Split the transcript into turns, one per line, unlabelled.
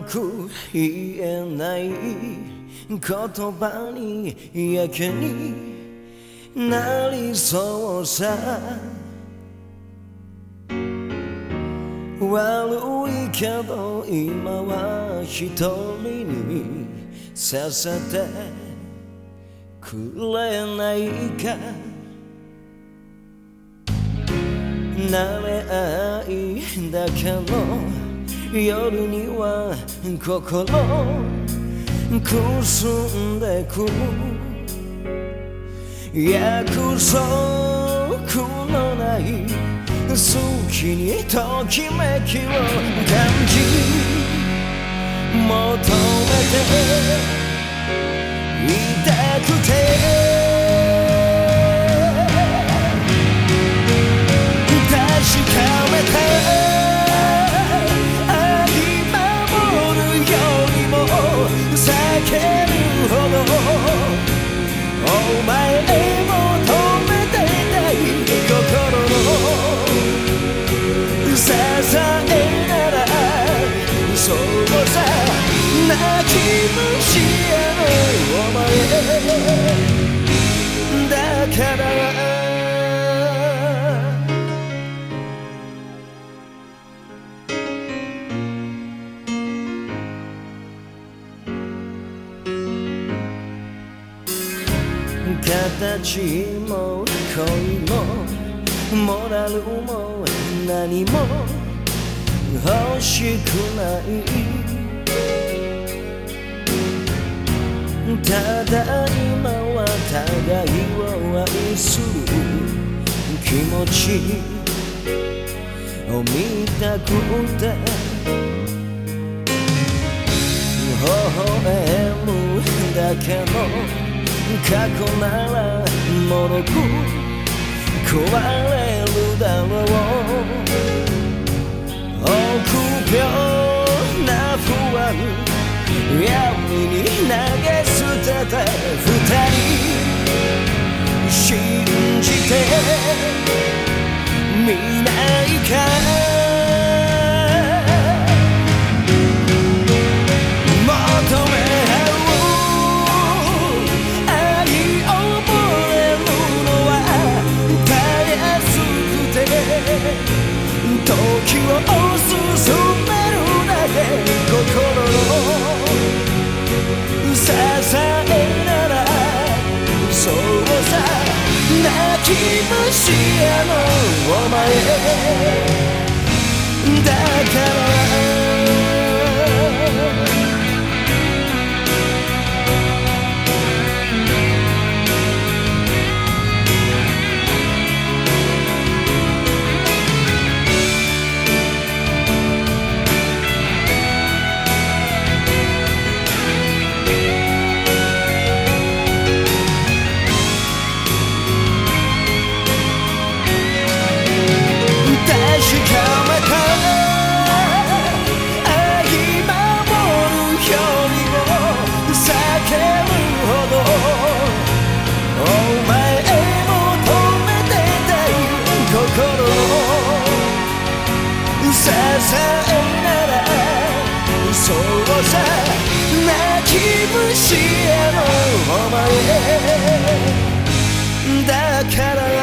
く言えない言葉にやけになりそうさ悪いけど今は一人にさせてくれないか慣れ合いだけど夜には心くすんでく約束のない好きにときめきを感じ求めていたくて。形も恋もモラルも何も欲しくないただ今は互いを愛す気持ちを見たくて微笑むだけの過去ならもろく壊れるだろう。してみないか虫屋のお前だからしやのお前だから